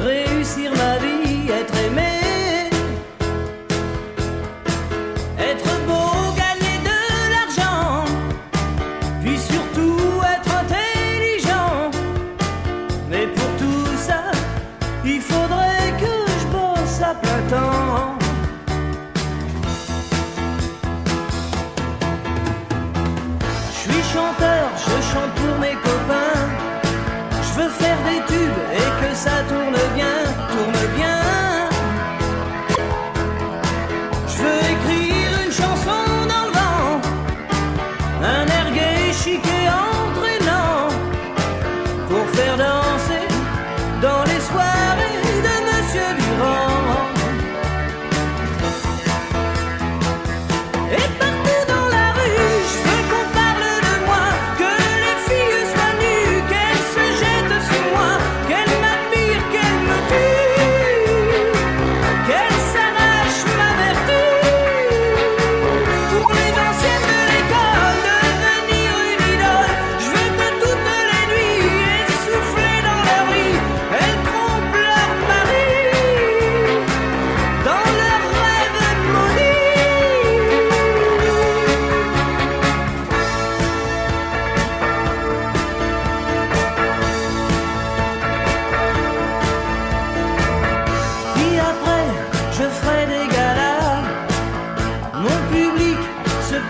réussir ma vie, être aimé, être beau, gagner de l'argent, puis surtout être intelligent. Mais pour tout ça, il faudrait que je bosse à plein temps. Je suis chanteur, je chante.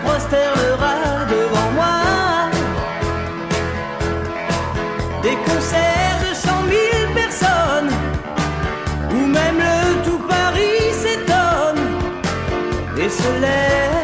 prosternera devant moi. Des concerts de cent mille personnes, ou même le tout Paris s'étonne, des soleils.